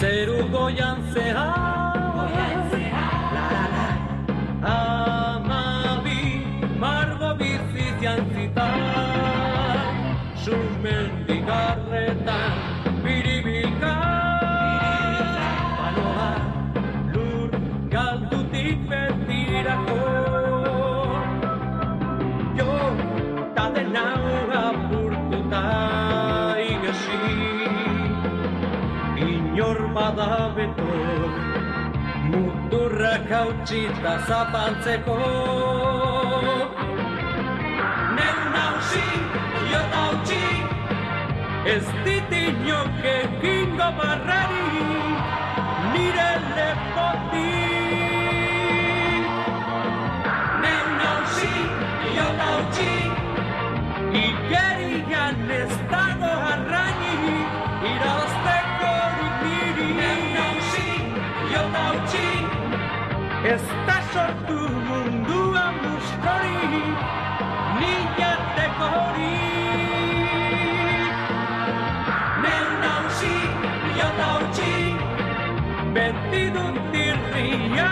Zeru goian zeha Amabi margo bizi jantzita. Sumendigarretan biribika Banoa lur galdutik betirako. Jo ta dena apurtuta igesi Inor bada beto Muturrak hautsita zapaltzeko Neu nausi, jo tautsi Ez dit inok egingo barrari Nire lepotik. Neu nausi, jo tautsi Igerian ez da sortu munduan buskori, nilateko hori. Neu nausi, biota utxi, beti dut irria.